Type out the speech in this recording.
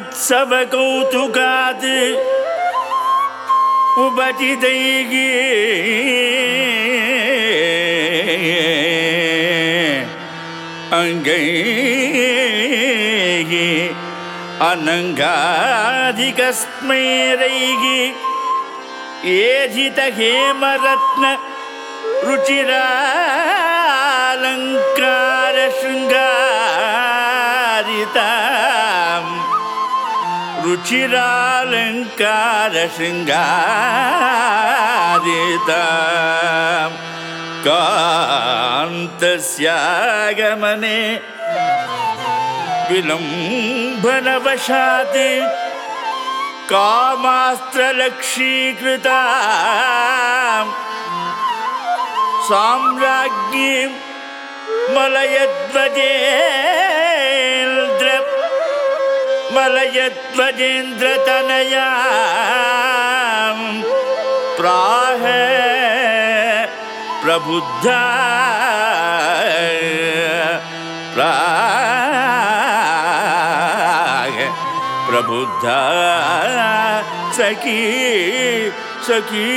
उत्सवकौतुकात् उपचितैः अङ्गैः अनङ्गाधिकस्मैरैः एजितहेमरत्न रुचिरालङ्कारशृङ्गारिताम् रुचिरालङ्कारशृङ्गारिताम् कान्तस्यागमने विलम्बनवशात् कामास्त्रलक्षीकृता साम्राज्ञीं मलयध्वजेन्द्र मलयध्वजेन्द्रतनया प्राह प्रबुद्ध। प्राह सखी सखी।